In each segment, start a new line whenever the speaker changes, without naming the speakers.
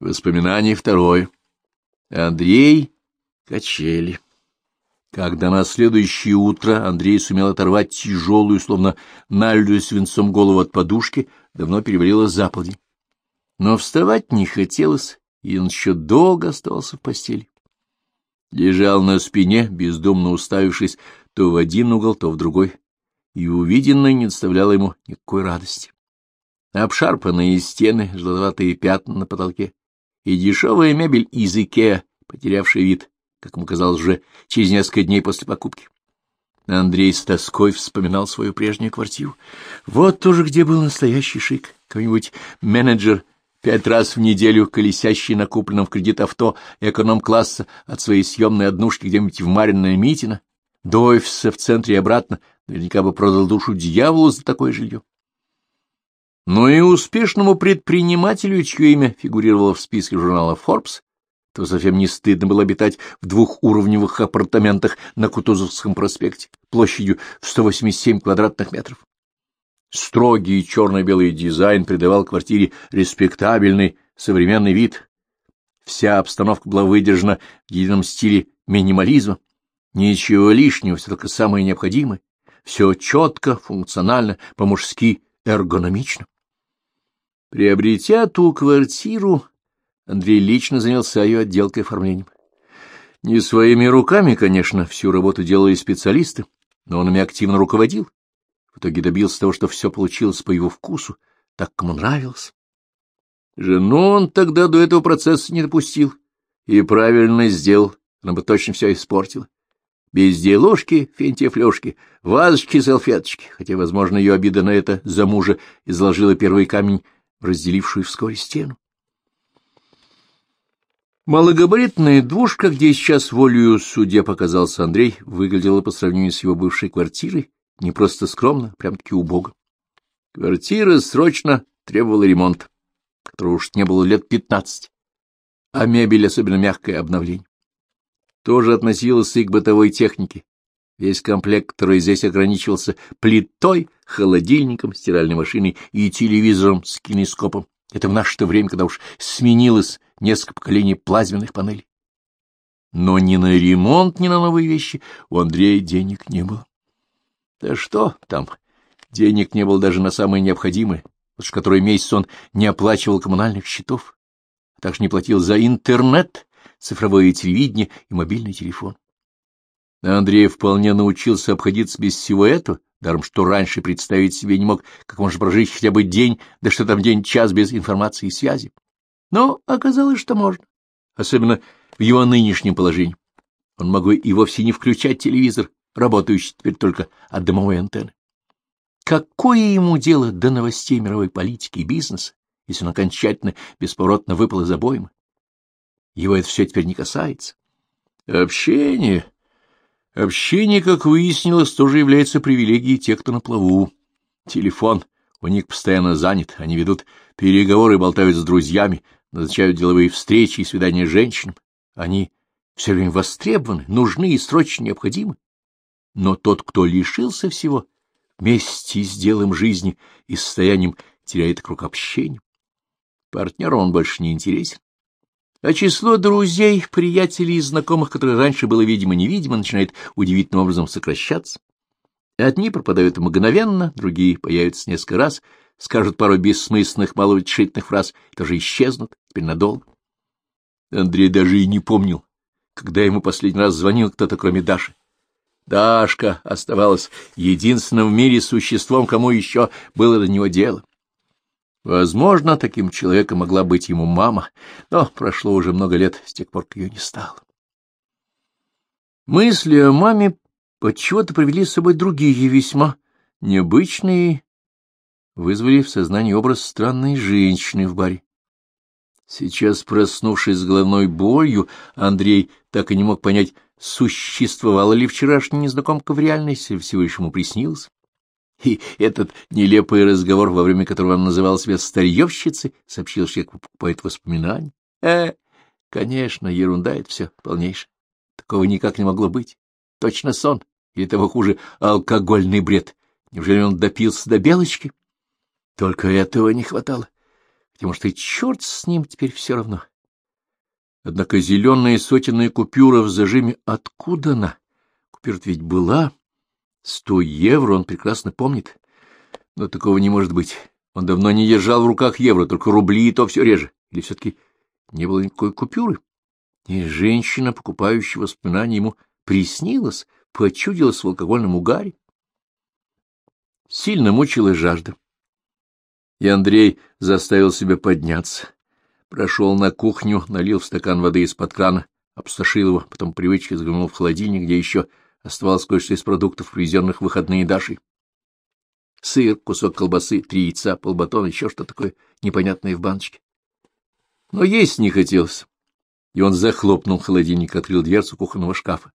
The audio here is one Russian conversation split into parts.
Воспоминание второе. Андрей качели. Когда на следующее утро Андрей сумел оторвать тяжелую, словно налитую свинцом голову от подушки, давно перевалило за. Но вставать не хотелось, и он еще долго оставался в постели. Лежал на спине, бездумно уставившись то в один угол, то в другой, и увиденное не доставляло ему никакой радости. Обшарпанные стены, желтоватые пятна на потолке и дешевая мебель из Икеа, потерявшая вид, как ему казалось уже через несколько дней после покупки. Андрей с тоской вспоминал свою прежнюю квартиру. Вот тоже где был настоящий шик. Какой-нибудь менеджер, пять раз в неделю колесящий на купленном в кредит авто эконом-класса от своей съемной однушки где-нибудь в Маринное Митино, до офиса в центре и обратно, наверняка бы продал душу дьяволу за такое жилье. Но и успешному предпринимателю, чье имя фигурировало в списке журнала Forbes, то совсем не стыдно было обитать в двухуровневых апартаментах на Кутузовском проспекте площадью в 187 квадратных метров. Строгий черно-белый дизайн придавал квартире респектабельный современный вид. Вся обстановка была выдержана в едином стиле минимализма. Ничего лишнего, все только самое необходимое. Все четко, функционально, по-мужски эргономично. Приобретя ту квартиру, Андрей лично занялся ее отделкой и оформлением. Не своими руками, конечно, всю работу делали специалисты, но он ими активно руководил. В итоге добился того, что все получилось по его вкусу, так, как ему нравилось. Жену он тогда до этого процесса не допустил и правильно сделал, она бы точно все испортила. Безделушки, фентифлюшки, вазочки, салфеточки, хотя, возможно, ее обида на это за мужа изложила первый камень разделившую вскоре стену. Малогабаритная двушка, где сейчас волею судья показался Андрей, выглядела по сравнению с его бывшей квартирой не просто скромно, прям-таки убого. Квартира срочно требовала ремонта, которого уж не было лет пятнадцать, а мебель, особенно мягкое обновление. Тоже относилось и к бытовой технике, Весь комплект, который здесь ограничивался плитой, холодильником, стиральной машиной и телевизором с кинескопом. Это в наше-то время, когда уж сменилось несколько поколений плазменных панелей. Но ни на ремонт, ни на новые вещи у Андрея денег не было. Да что там, денег не было даже на самые необходимые, потому что который месяц он не оплачивал коммунальных счетов, а также не платил за интернет, цифровое телевидение и мобильный телефон. Андрей вполне научился обходиться без всего этого, даром что раньше представить себе не мог, как можно прожить хотя бы день, да что там день-час без информации и связи. Но оказалось, что можно, особенно в его нынешнем положении. Он мог бы и вовсе не включать телевизор, работающий теперь только от дымовой антенны. Какое ему дело до новостей мировой политики и бизнеса, если он окончательно, бесповоротно выпал из обоймы? Его это все теперь не касается. Общение Общение, как выяснилось, тоже является привилегией тех, кто на плаву. Телефон у них постоянно занят, они ведут переговоры, болтают с друзьями, назначают деловые встречи и свидания с женщинами. Они все время востребованы, нужны и срочно необходимы. Но тот, кто лишился всего, вместе с делом жизни и состоянием теряет круг общения. Партнеру он больше не интересен а число друзей, приятелей и знакомых, которые раньше было видимо-невидимо, начинает удивительным образом сокращаться. Одни пропадают мгновенно, другие появятся несколько раз, скажут пару бессмысленных, малоутешительных фраз и тоже исчезнут, теперь надолго. Андрей даже и не помнил, когда ему последний раз звонил кто-то, кроме Даши. Дашка оставалась единственным в мире существом, кому еще было до него дело. Возможно, таким человеком могла быть ему мама, но прошло уже много лет с тех пор, как ее не стало. Мысли о маме отчего-то привели с собой другие весьма необычные, вызвали в сознании образ странной женщины в баре. Сейчас, проснувшись с головной болью, Андрей так и не мог понять, существовала ли вчерашняя незнакомка в реальности, всего лишь ему приснилось. И этот нелепый разговор, во время которого он называл себя старьевщицей, сообщил, что покупает воспоминания. Э, конечно, ерунда это все полнейшая. Такого никак не могло быть. Точно сон. Или того хуже, алкогольный бред. Неужели он допился до белочки? Только этого не хватало. Потому что и черт с ним теперь все равно. Однако зеленая сотенная купюра в зажиме откуда она? Купюра ведь была. Сто евро он прекрасно помнит. Но такого не может быть. Он давно не держал в руках евро, только рубли, и то все реже. Или все-таки не было никакой купюры? И женщина, покупающая воспоминания, ему приснилась, почудилась в алкогольном угаре. Сильно мучила жажда. И Андрей заставил себя подняться. Прошел на кухню, налил в стакан воды из-под крана, обсушил его, потом привычкой взглянул в холодильник, где еще оставалось кое-что из продуктов, привезенных в выходные Дашей. Сыр, кусок колбасы, три яйца, полбатона, еще что такое непонятное в баночке. Но есть не хотелось. И он захлопнул холодильник, открыл дверцу кухонного шкафа.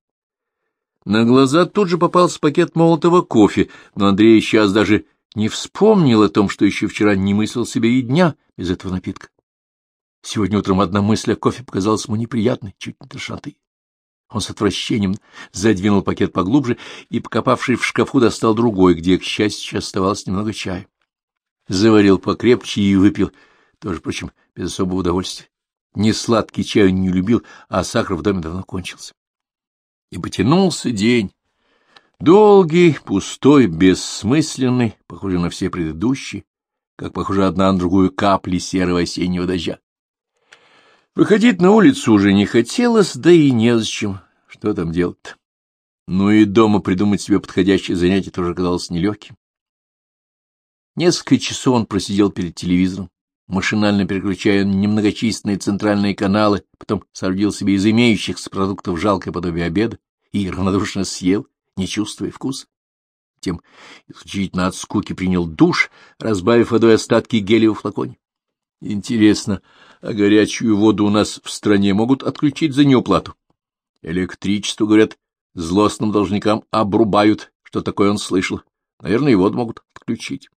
На глаза тут же попался пакет молотого кофе, но Андрей сейчас даже не вспомнил о том, что еще вчера не мыслил себе и дня без этого напитка. Сегодня утром одна мысль о кофе показалась ему неприятной, чуть не тошноты. Он с отвращением задвинул пакет поглубже и, покопавший в шкафу, достал другой, где, к счастью, оставалось немного чая. Заварил покрепче и выпил, тоже, впрочем, без особого удовольствия. Ни сладкий чай он не любил, а сахар в доме давно кончился. И потянулся день. Долгий, пустой, бессмысленный, похожий на все предыдущие, как похоже одна на другую капли серого осеннего дождя. Выходить на улицу уже не хотелось, да и незачем. Что там делать-то? Ну и дома придумать себе подходящее занятие тоже казалось нелегким. Несколько часов он просидел перед телевизором, машинально переключая немногочисленные центральные каналы, потом соорудил себе из имеющихся продуктов жалкое подобие обеда и равнодушно съел, не чувствуя вкуса. Тем исключительно от скуки принял душ, разбавив водой остатки геля в флаконе. Интересно, а горячую воду у нас в стране могут отключить за неуплату? Электричество, говорят, злостным должникам обрубают, что такое он слышал. Наверное, и воду могут отключить.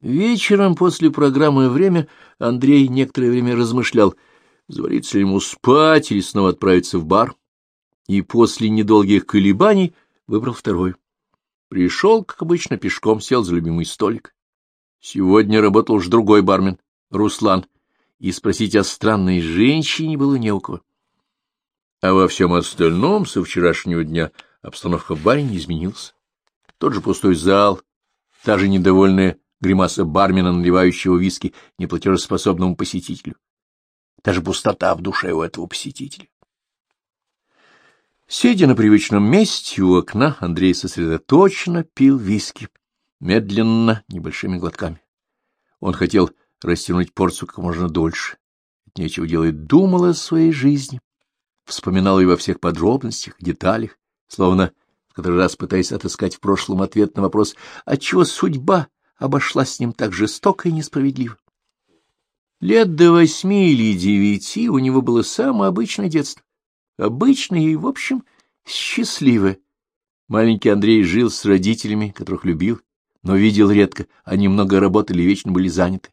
Вечером после программы «Время» Андрей некоторое время размышлял, завалиться ли ему спать или снова отправиться в бар, и после недолгих колебаний выбрал второй. Пришел, как обычно, пешком, сел за любимый столик. Сегодня работал уж другой бармен, Руслан, и спросить о странной женщине было не у кого. А во всем остальном со вчерашнего дня обстановка в баре не изменилась. Тот же пустой зал, та же недовольная гримаса бармена, наливающего виски неплатежеспособному посетителю. Даже пустота в душе у этого посетителя. Сидя на привычном месте у окна, Андрей сосредоточенно пил виски, медленно, небольшими глотками. Он хотел растянуть порцию как можно дольше. Нечего делать, думал о своей жизни, вспоминал ее во всех подробностях, деталях, словно в который раз пытаясь отыскать в прошлом ответ на вопрос, отчего судьба обошлась с ним так жестоко и несправедливо. Лет до восьми или девяти у него было самое обычное детство. Обычное и, в общем, счастливое. Маленький Андрей жил с родителями, которых любил, но видел редко, они много работали и вечно были заняты.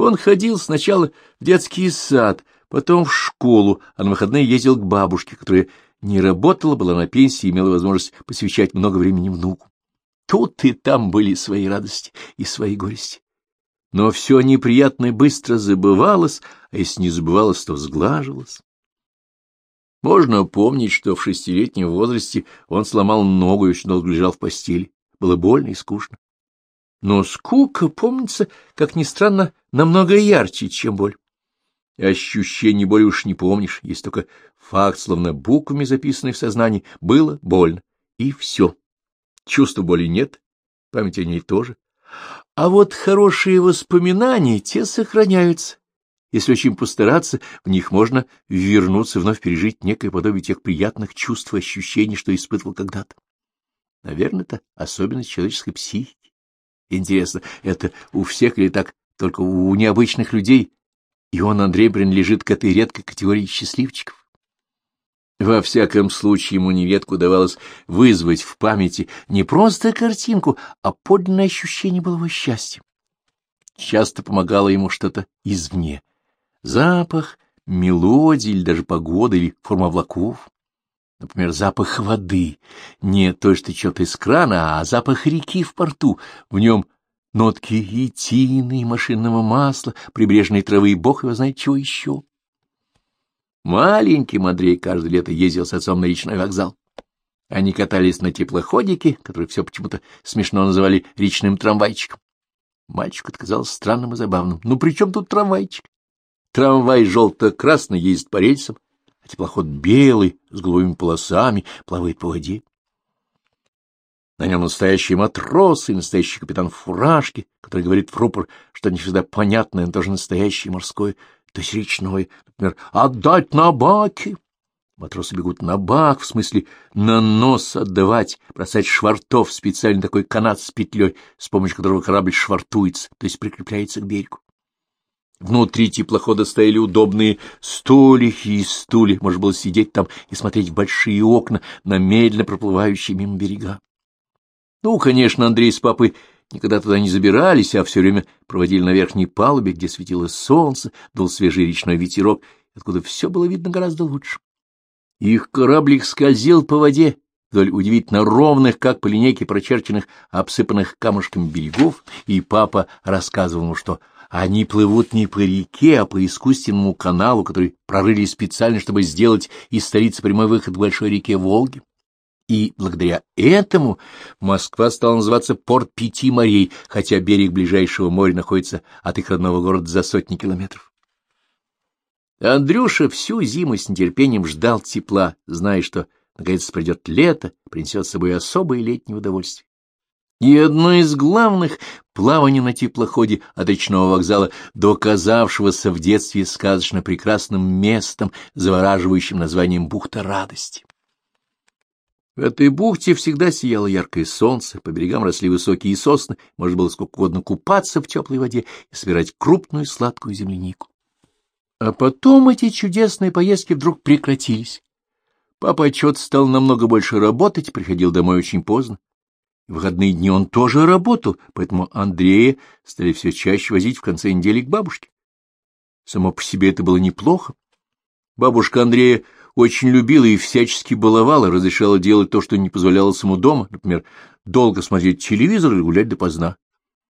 Он ходил сначала в детский сад, потом в школу, а на выходные ездил к бабушке, которая не работала, была на пенсии и имела возможность посвящать много времени внуку. Тут и там были свои радости и свои горести. Но все неприятное быстро забывалось, а если не забывалось, то сглаживалось. Можно помнить, что в шестилетнем возрасте он сломал ногу и очень долго лежал в постели. Было больно и скучно. Но скука, помнится, как ни странно, намного ярче, чем боль. Ощущений боли уж не помнишь, есть только факт, словно буквами записанный в сознании, было больно, и все. Чувства боли нет, памяти о ней тоже. А вот хорошие воспоминания, те сохраняются. Если очень постараться, в них можно вернуться, вновь пережить некое подобие тех приятных чувств и ощущений, что испытывал когда-то. Наверное, это особенность человеческой психики. Интересно, это у всех или так только у необычных людей? И он, Андрей, принадлежит к этой редкой категории счастливчиков. Во всяком случае, ему нередко удавалось вызвать в памяти не просто картинку, а подлинное ощущение былого счастья. Часто помогало ему что-то извне. Запах, мелодия или даже погода или форма облаков. Например, запах воды, не то, что течет из крана, а запах реки в порту. В нем нотки и тины, и машинного масла, прибрежной травы и бог его знает чего еще. Маленьким Андрей каждое лето ездил с отцом на речной вокзал. Они катались на теплоходике, который все почему-то смешно называли речным трамвайчиком. Мальчик отказался странным и забавным. Ну, при чем тут трамвайчик? Трамвай желто-красный ездит по рельсам, теплоход белый, с голубыми полосами, плавает по воде. На нем настоящие матросы и настоящий капитан фуражки, который говорит в рупор, что не всегда понятное, но тоже настоящее морское, то есть речное. Например, «отдать на баки». Матросы бегут на бак, в смысле на нос отдавать, бросать швартов, специально такой канат с петлей, с помощью которого корабль швартуется, то есть прикрепляется к берегу. Внутри теплохода стояли удобные столики и стулья, можно было сидеть там и смотреть в большие окна на медленно проплывающие мимо берега. Ну, конечно, Андрей с папой никогда туда не забирались, а все время проводили на верхней палубе, где светило солнце, дул свежий речной ветерок, откуда все было видно гораздо лучше. Их кораблик скользил по воде вдоль удивительно ровных, как по линейке прочерченных, обсыпанных камушками берегов, и папа рассказывал ему, что они плывут не по реке, а по искусственному каналу, который прорыли специально, чтобы сделать из столицы прямой выход к большой реке Волги. И благодаря этому Москва стала называться порт пяти морей, хотя берег ближайшего моря находится от их родного города за сотни километров. Андрюша всю зиму с нетерпением ждал тепла, зная, что наконец придет лето, принесет с собой особое летнее удовольствие. И одно из главных — плавание на теплоходе от речного вокзала, доказавшегося в детстве сказочно прекрасным местом, завораживающим названием «Бухта радости». В этой бухте всегда сияло яркое солнце, по берегам росли высокие сосны, можно было сколько угодно купаться в теплой воде и собирать крупную сладкую землянику. А потом эти чудесные поездки вдруг прекратились. Папа отчет стал намного больше работать, приходил домой очень поздно. В выходные дни он тоже работал, поэтому Андрея стали все чаще возить в конце недели к бабушке. Само по себе это было неплохо. Бабушка Андрея очень любила и всячески баловала, разрешала делать то, что не позволяло ему дома, например, долго смотреть телевизор или гулять допоздна.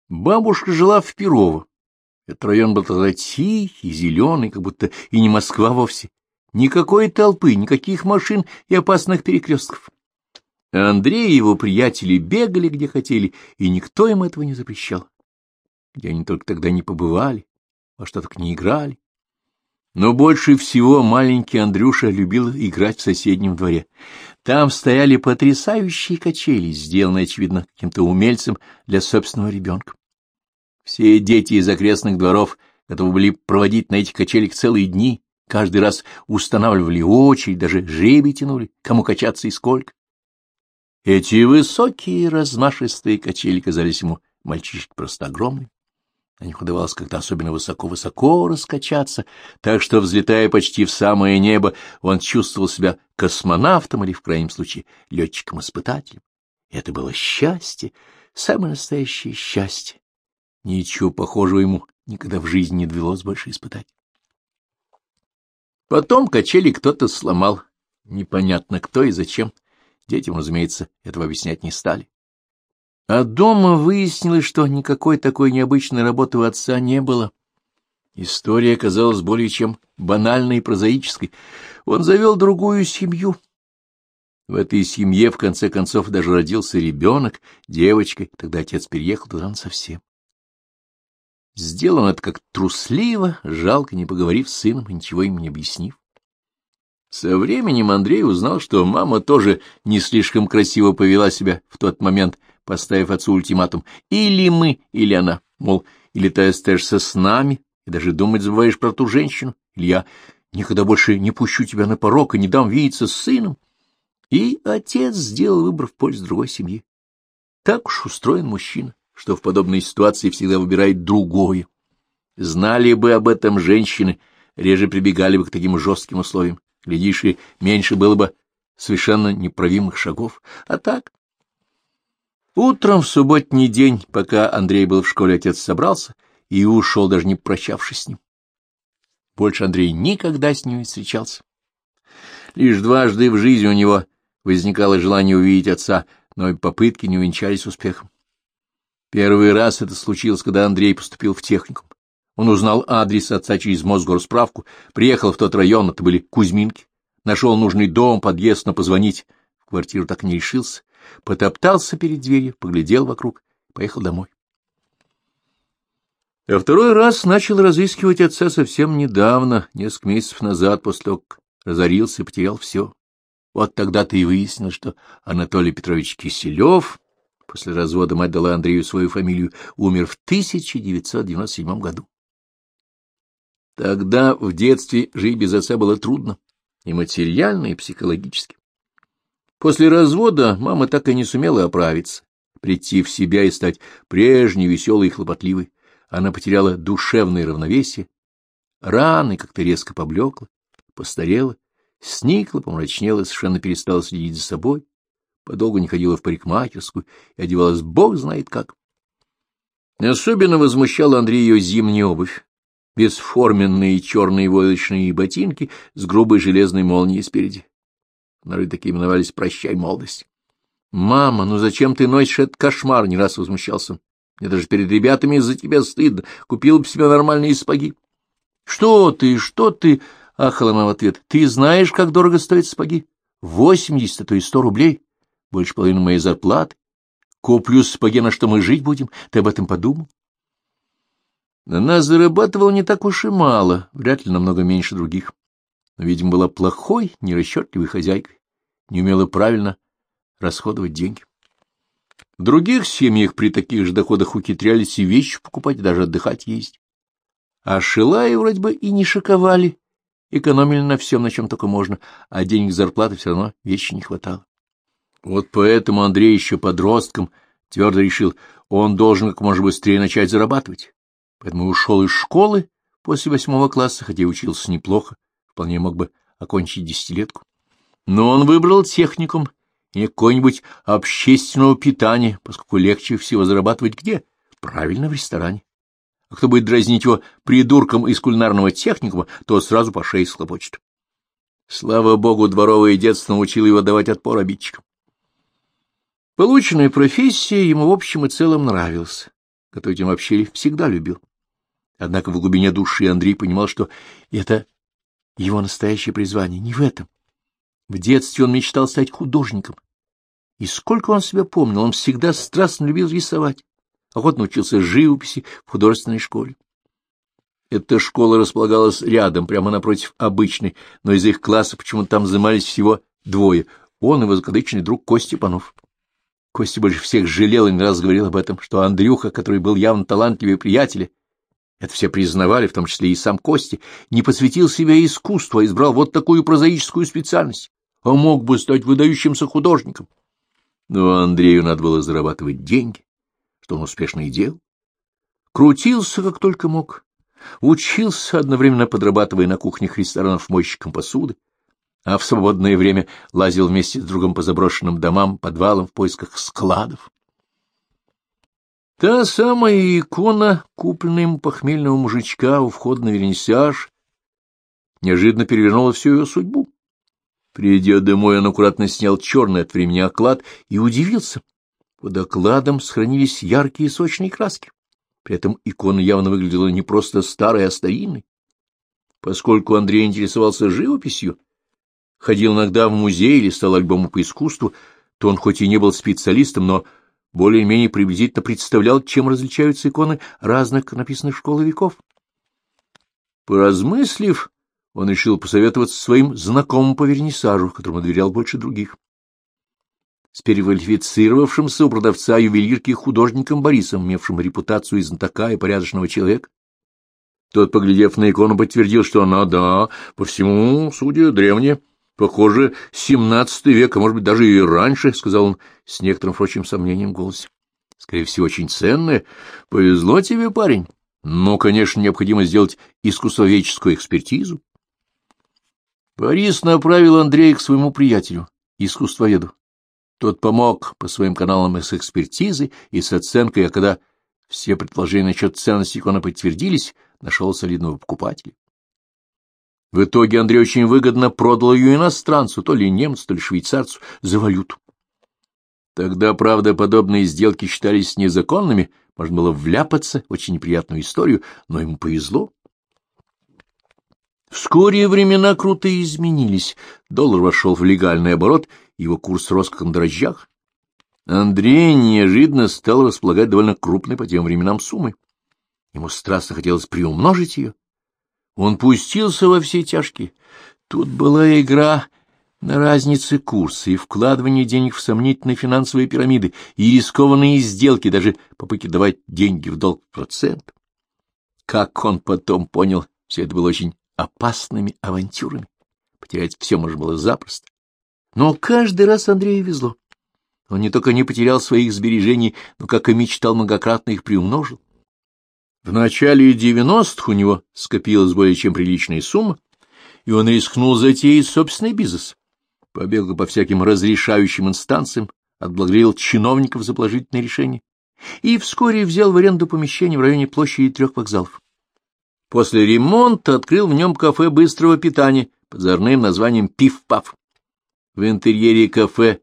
Бабушка жила в Перово, этот район был тогда тихий, зеленый, как будто и не Москва вовсе. Никакой толпы, никаких машин и опасных перекрестков. Андрей и его приятели бегали где хотели, и никто им этого не запрещал. Где они только тогда не побывали, во что только не играли. Но больше всего маленький Андрюша любил играть в соседнем дворе. Там стояли потрясающие качели, сделанные, очевидно, каким-то умельцем для собственного ребенка. Все дети из окрестных дворов готовы были проводить на этих качелях целые дни, каждый раз устанавливали очередь, даже жребий тянули, кому качаться и сколько. Эти высокие размашистые качели казались ему мальчишки просто огромными. На них удавалось как-то особенно высоко-высоко раскачаться, так что, взлетая почти в самое небо, он чувствовал себя космонавтом или, в крайнем случае, летчиком-испытателем. Это было счастье, самое настоящее счастье. Ничего похожего ему никогда в жизни не довелось больше испытать. Потом качели кто-то сломал. Непонятно кто и зачем. Детям, разумеется, этого объяснять не стали. А дома выяснилось, что никакой такой необычной работы у отца не было. История оказалась более чем банальной и прозаической. Он завел другую семью. В этой семье, в конце концов, даже родился ребенок, девочка, тогда отец переехал туда совсем. Сделано это как трусливо, жалко, не поговорив с сыном и ничего им не объяснив. Со временем Андрей узнал, что мама тоже не слишком красиво повела себя в тот момент, поставив отцу ультиматум «или мы, или она», мол, или ты остаешься с нами, и даже думать забываешь про ту женщину, или я никогда больше не пущу тебя на порог и не дам видеться с сыном. И отец сделал выбор в пользу другой семьи. Так уж устроен мужчина что в подобной ситуации всегда выбирает другое. Знали бы об этом женщины, реже прибегали бы к таким жестким условиям. Глядишь, и меньше было бы совершенно неправимых шагов. А так... Утром в субботний день, пока Андрей был в школе, отец собрался и ушел, даже не прощавшись с ним. Больше Андрей никогда с ним не встречался. Лишь дважды в жизни у него возникало желание увидеть отца, но попытки не увенчались успехом. Первый раз это случилось, когда Андрей поступил в техникум. Он узнал адрес отца через Мосгорсправку, приехал в тот район, это были Кузьминки, нашел нужный дом, подъезд, но позвонить в квартиру так не решился, потоптался перед дверью, поглядел вокруг, поехал домой. А второй раз начал разыскивать отца совсем недавно, несколько месяцев назад, после того, как разорился и потерял все. Вот тогда-то и выяснил, что Анатолий Петрович Киселев, после развода мать дала Андрею свою фамилию, умер в 1997 году. Тогда в детстве жить без отца было трудно, и материально, и психологически. После развода мама так и не сумела оправиться, прийти в себя и стать прежней, веселой и хлопотливой она потеряла душевное равновесие, раны как-то резко поблекла, постарела, сникла, помрачнела, совершенно перестала следить за собой, подолгу не ходила в парикмахерскую и одевалась бог знает как. Особенно возмущала Андрея ее зимняя обувь, бесформенные черные войлочные ботинки с грубой железной молнией спереди. Норы такие именовались «Прощай, молодость». «Мама, ну зачем ты носишь этот кошмар?» — не раз возмущался он. Мне даже перед ребятами из-за тебя стыдно. Купил бы себе нормальные сапоги. — Что ты, что ты? — ахала мама в ответ. — Ты знаешь, как дорого стоят сапоги? Восемьдесят, а то и сто рублей. Больше половины моей зарплаты. Куплю сапоги, на что мы жить будем. Ты об этом подумал? Она зарабатывала не так уж и мало, вряд ли намного меньше других. Но, видимо, была плохой, нерасчетливой хозяйкой, не умела правильно расходовать деньги. В других семьях при таких же доходах ухитрялись и вещи покупать, и даже отдыхать есть. А Шилаи вроде бы и не шиковали, экономили на всем, на чем только можно, а денег зарплаты все равно вещи не хватало. Вот поэтому Андрей еще подростком твердо решил, он должен как можно быстрее начать зарабатывать. Поэтому ушел из школы после восьмого класса, хотя учился неплохо, вполне мог бы окончить десятилетку. Но он выбрал техникум и какое-нибудь общественного питания, поскольку легче всего зарабатывать где? Правильно, в ресторане. А кто будет дразнить его придурком из кулинарного техникума, то сразу по шее схлопочет. Слава богу, дворовое детство научило его давать отпор обидчикам. Полученная профессия ему в общем и целом нравилась. Готовить он вообще всегда любил. Однако в глубине души Андрей понимал, что это его настоящее призвание не в этом. В детстве он мечтал стать художником, и сколько он себя помнил, он всегда страстно любил рисовать. Охотно учился живописи в художественной школе. Эта школа располагалась рядом, прямо напротив обычной, но из их класса почему-то там занимались всего двое. Он и его закадычный друг Костя Панов. Костя больше всех жалел и не раз говорил об этом, что Андрюха, который был явно талантливее приятеля, это все признавали, в том числе и сам Костя, не посвятил себя искусству, а избрал вот такую прозаическую специальность, а мог бы стать выдающимся художником. Но Андрею надо было зарабатывать деньги, что он успешно и делал. Крутился, как только мог. Учился, одновременно подрабатывая на кухнях ресторанов мойщиком посуды, а в свободное время лазил вместе с другом по заброшенным домам, подвалам в поисках складов. Та самая икона, купленная ему похмельного мужичка у входа на вернисяж, неожиданно перевернула всю ее судьбу. Придя домой, он аккуратно снял черный от времени оклад и удивился. Под окладом сохранились яркие сочные краски. При этом икона явно выглядела не просто старой, а старинной. Поскольку Андрей интересовался живописью, ходил иногда в музей или стал альбому по искусству, то он хоть и не был специалистом, но более-менее приблизительно представлял, чем различаются иконы разных написанных школ веков. Поразмыслив, он решил посоветоваться своим знакомым по вернисажу, которому доверял больше других. С переквалифицировавшимся у продавца ювелирки художником Борисом, имевшим репутацию знатока и порядочного человека. Тот, поглядев на икону, подтвердил, что она, да, по всему, судя, древняя. Похоже, семнадцатый век, а может быть, даже и раньше, — сказал он с некоторым, впрочем, сомнением в голосе. Скорее всего, очень ценная. Повезло тебе, парень. Но, конечно, необходимо сделать искусствоведческую экспертизу. Борис направил Андрея к своему приятелю, искусствоведу. Тот помог по своим каналам с экспертизой и с оценкой, а когда все предположения насчет ценности иконы подтвердились, нашел солидного покупателя. В иконе Андрей очень выгодно продал ее иностранцу, то ли немцу, то ли швейцарцу, за валюту. Тогда, правда, подобные сделки считались незаконными можно было вляпаться в очень неприятную историю, но ему повезло. Вскоре времена круто изменились. Доллар вошел в легальный оборот, его курс рос как на дрожжах. Андрей неожиданно стал располагать довольно крупной по тем временам суммой. Ему страстно хотелось приумножить ее. Он пустился во все тяжкие. Тут была игра на разнице курса и вкладывание денег в сомнительные финансовые пирамиды и рискованные сделки, даже попытки давать деньги в долг процент. Как он потом понял, все это было очень опасными авантюрами. Потерять все можно было запросто. Но каждый раз Андрею везло. Он не только не потерял своих сбережений, но, как и мечтал, многократно их приумножил. В начале девяностых у него скопилась более чем приличная сумма, и он рискнул затеять собственный бизнес. Побегал по всяким разрешающим инстанциям, отблагодарил чиновников за положительное решение и вскоре взял в аренду помещение в районе площади трех вокзалов. После ремонта открыл в нем кафе быстрого питания под озорным названием «Пиф-паф». В интерьере кафе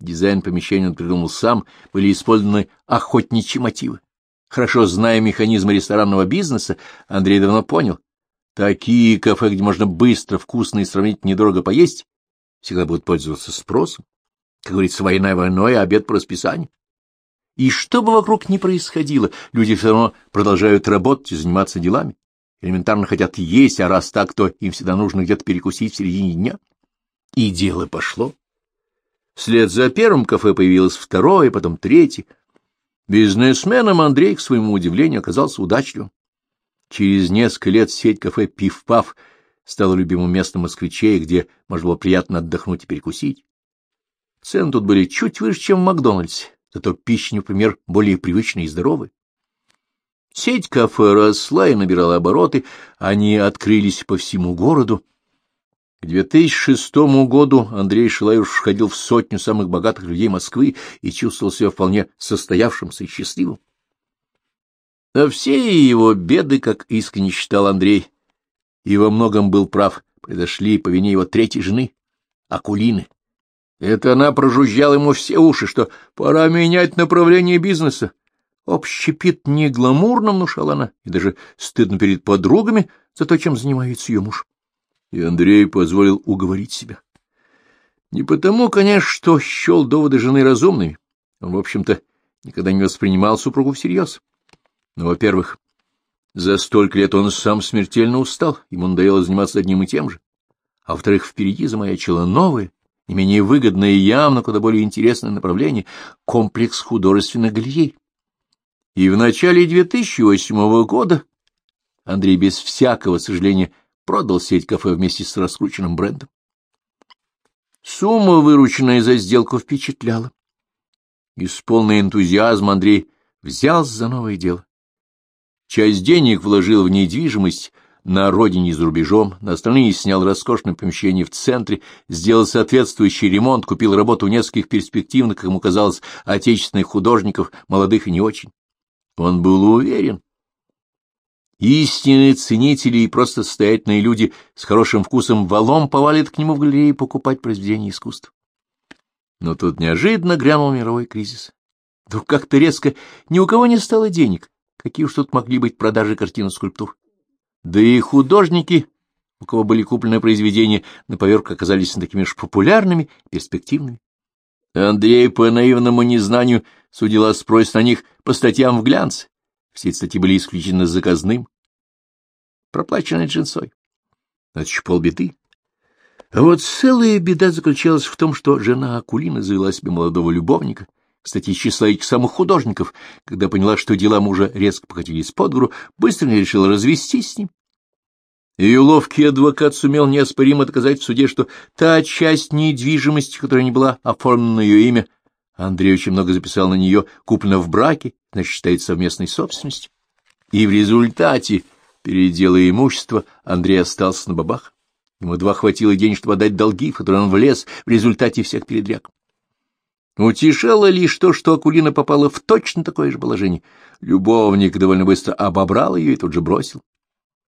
дизайн помещения он придумал сам, были использованы охотничьи мотивы. Хорошо зная механизмы ресторанного бизнеса, Андрей давно понял, такие кафе, где можно быстро, вкусно и сравнительно недорого поесть, всегда будут пользоваться спросом. Как говорится, война войной, а обед по расписанию. И что бы вокруг ни происходило, люди все равно продолжают работать и заниматься делами. Элементарно хотят есть, а раз так, то им всегда нужно где-то перекусить в середине дня. И дело пошло. Вслед за первым кафе появилось второе, потом третье — Бизнесменом Андрей, к своему удивлению, оказался удачливым. Через несколько лет сеть кафе «Пиф-паф» стала любимым местом москвичей, где можно было приятно отдохнуть и перекусить. Цены тут были чуть выше, чем в Макдональдсе, зато пища, например, более привычная и здоровая. Сеть кафе росла и набирала обороты, они открылись по всему городу, к 2006 году Андрей Шилаев входил в сотню самых богатых людей Москвы и чувствовал себя вполне состоявшимся и счастливым. А все его беды, как искренне считал Андрей, и во многом был прав, произошли по вине его третьей жены, Акулины. Это она прожужжала ему все уши, что пора менять направление бизнеса. Общепит не гламурно, внушала она, и даже стыдно перед подругами за то, чем занимается ее муж и Андрей позволил уговорить себя. Не потому, конечно, что счел доводы жены разумными. Он, в общем-то, никогда не воспринимал супругу всерьез. Но, во-первых, за столько лет он сам смертельно устал, ему надоело заниматься одним и тем же. А во-вторых, впереди замаячило новое, не менее выгодное и явно куда более интересное направление — комплекс художественных галерей. И в начале 2008 года Андрей без всякого сожаления продал сеть кафе вместе с раскрученным брендом. Сумма, вырученная за сделку, впечатляла. И с полным энтузиазмом Андрей взялся за новое дело. Часть денег вложил в недвижимость на родине и за рубежом, на остальные снял роскошное помещение в центре, сделал соответствующий ремонт, купил работу нескольких перспективных, как ему казалось, отечественных художников, молодых и не очень. Он был уверен, Истинные ценители и просто состоятельные люди с хорошим вкусом валом повалят к нему в галерее покупать произведения искусства. Но тут неожиданно грянул мировой кризис. Вдруг как-то резко ни у кого не стало денег. Какие уж тут могли быть продажи картин и скульптур. Да и художники, у кого были куплены произведения, на поверку оказались не такими уж популярными, перспективными. Андрей по наивному незнанию судил о спросе на них по статьям в глянце. Все статьи были исключительно заказным, проплаченной джинсой. Еще полбеды. А вот целая беда заключалась в том, что жена Акулина завела себе молодого любовника, кстати, из числа этих самых художников, когда поняла, что дела мужа резко покатились под гору, быстро решила развестись с ним. Ее ловкий адвокат сумел неоспоримо доказать в суде, что та часть недвижимости, которая не была оформлена на ее имя, очень много записал на нее, куплена в браке, значит, считается совместной собственностью. И в результате, переделая имущество, Андрей остался на бабах. Ему два хватило денег, чтобы отдать долги, в которые он влез в результате всех передряг. Утешало лишь то, что Акулина попала в точно такое же положение. Любовник довольно быстро обобрал ее и тут же бросил.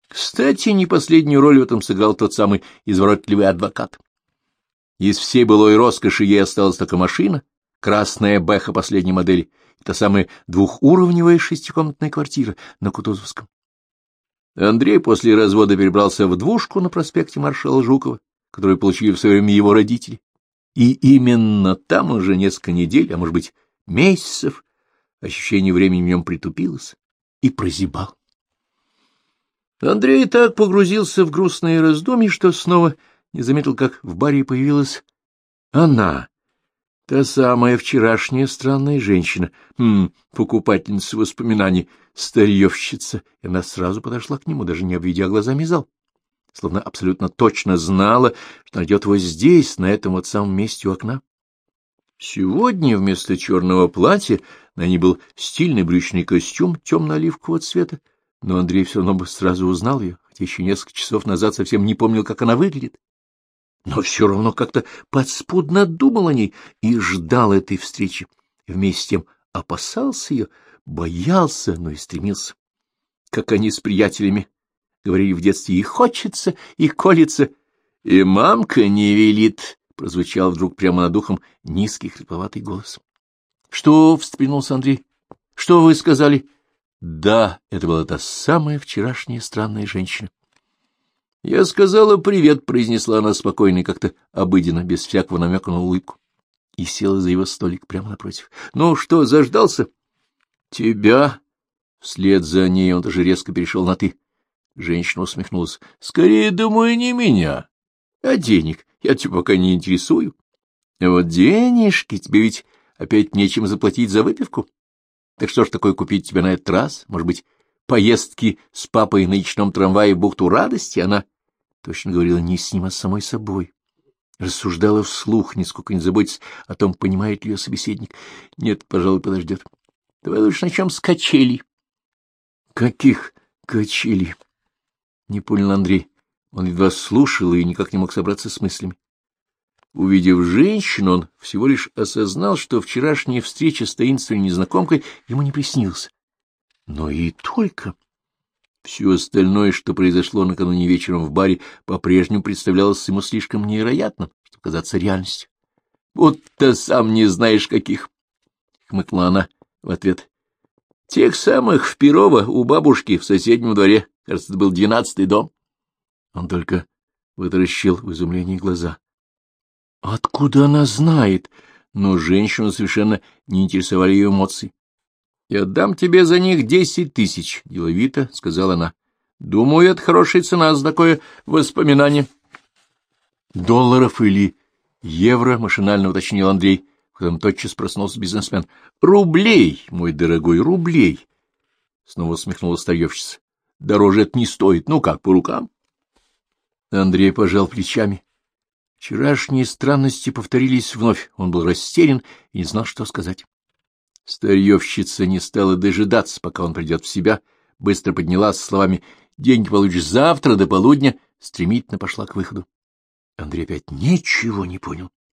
Кстати, не последнюю роль в этом сыграл тот самый изворотливый адвокат. Из всей былой роскоши ей осталась только машина, красная бэха последней модели, Та самая двухуровневая шестикомнатная квартира на Кутузовском. Андрей после развода перебрался в двушку на проспекте маршала Жукова, которую получили в свое время его родители. И именно там уже несколько недель, а может быть месяцев, ощущение времени в нем притупилось и прозябал. Андрей так погрузился в грустные раздумья, что снова не заметил, как в баре появилась она, та самая вчерашняя странная женщина, м -м, покупательница воспоминаний, старьевщица, и она сразу подошла к нему, даже не обведя глазами зал, словно абсолютно точно знала, что найдет его здесь, на этом вот самом месте у окна. Сегодня вместо черного платья на ней был стильный брючный костюм темно-оливкового цвета, но Андрей все равно бы сразу узнал ее, хотя еще несколько часов назад совсем не помнил, как она выглядит. Но все равно как-то подспудно думал о ней и ждал этой встречи. Вместе с тем опасался ее, боялся, но и стремился. Как они с приятелями говорили в детстве, и хочется, и колется, и мамка не велит, — прозвучал вдруг прямо над ухом низкий хрипловатый голос. — Что? — встрепенулся Андрей. — Что вы сказали? Да, это была та самая вчерашняя странная женщина. Я сказала «привет», — произнесла она спокойно и как-то обыденно, без всякого намека на улыбку, и села за его столик прямо напротив. — Ну что, заждался? — Тебя? Вслед за ней он даже резко перешел на «ты». Женщина усмехнулась. — Скорее, думаю, не меня, а денег. Я тебя пока не интересую. А вот денежки тебе ведь опять нечем заплатить за выпивку. Так что ж такое купить тебе на этот раз? Может быть, поездки с папой на ночном трамвае в бухту радости? Она точно говорила не с ним, а с самой собой. Рассуждала вслух, нисколько не заботясь о том, понимает ли ее собеседник. Нет, пожалуй, подождет. Давай лучше начнем с качелей. Каких качелей? Не понял Андрей. Он едва слушал и никак не мог собраться с мыслями. Увидев женщину, он всего лишь осознал, что вчерашняя встреча с таинственной незнакомкой ему не приснилась. Но и только. Все остальное, что произошло накануне вечером в баре, по-прежнему представлялось ему слишком невероятным, чтобы казаться реальностью. — Вот ты сам не знаешь, каких! — хмыкнула она в ответ. — Тех самых в Перово у бабушки в соседнем дворе. Кажется, это был двенадцатый дом. Он только вытаращил в изумлении глаза. Откуда она знает? Но женщину совершенно не интересовали ее эмоции. — Я отдам тебе за них десять тысяч, — деловито сказала она. — Думаю, это хорошая цена за такое воспоминание. — Долларов или евро, — машинально уточнил Андрей, потом тотчас проснулся бизнесмен. — Рублей, мой дорогой, рублей! Снова усмехнулась старьевщица. — Дороже это не стоит. Ну как, по рукам? Андрей пожал плечами. Вчерашние странности повторились вновь. Он был растерян и не знал, что сказать. Старьевщица не стала дожидаться, пока он придет в себя, быстро поднялась словами «Деньги получишь завтра до полудня», стремительно пошла к выходу. Андрей опять ничего не понял.